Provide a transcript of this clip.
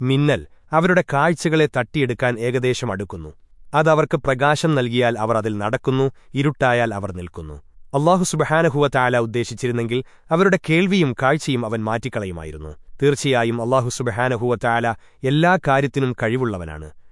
മിന്നൽ അവരുടെ കാഴ്ചകളെ തട്ടിയെടുക്കാൻ ഏകദേശം അടുക്കുന്നു. അതവർക്ക് പ്രകാശം നൽകിയാൽ അവർ അതിൽ നടക്കുന്നു ഇരുട്ടായാൽ അവർ നിൽക്കുന്നു. അള്ളാഹു സുബഹാനഹുവ താല ഉദ്ദേശിച്ചിരുന്നെങ്കിൽ അവരുടെ കേൾവിയും കാഴ്ചയും അവൻ മാറ്റിക്കളയുമായിരുന്നു. തീർച്ചയായും അള്ളാഹു സുബഹാനഹുവ താല എല്ലാ കാര്യത്തിനും കഴിവുള്ളവനാണ്.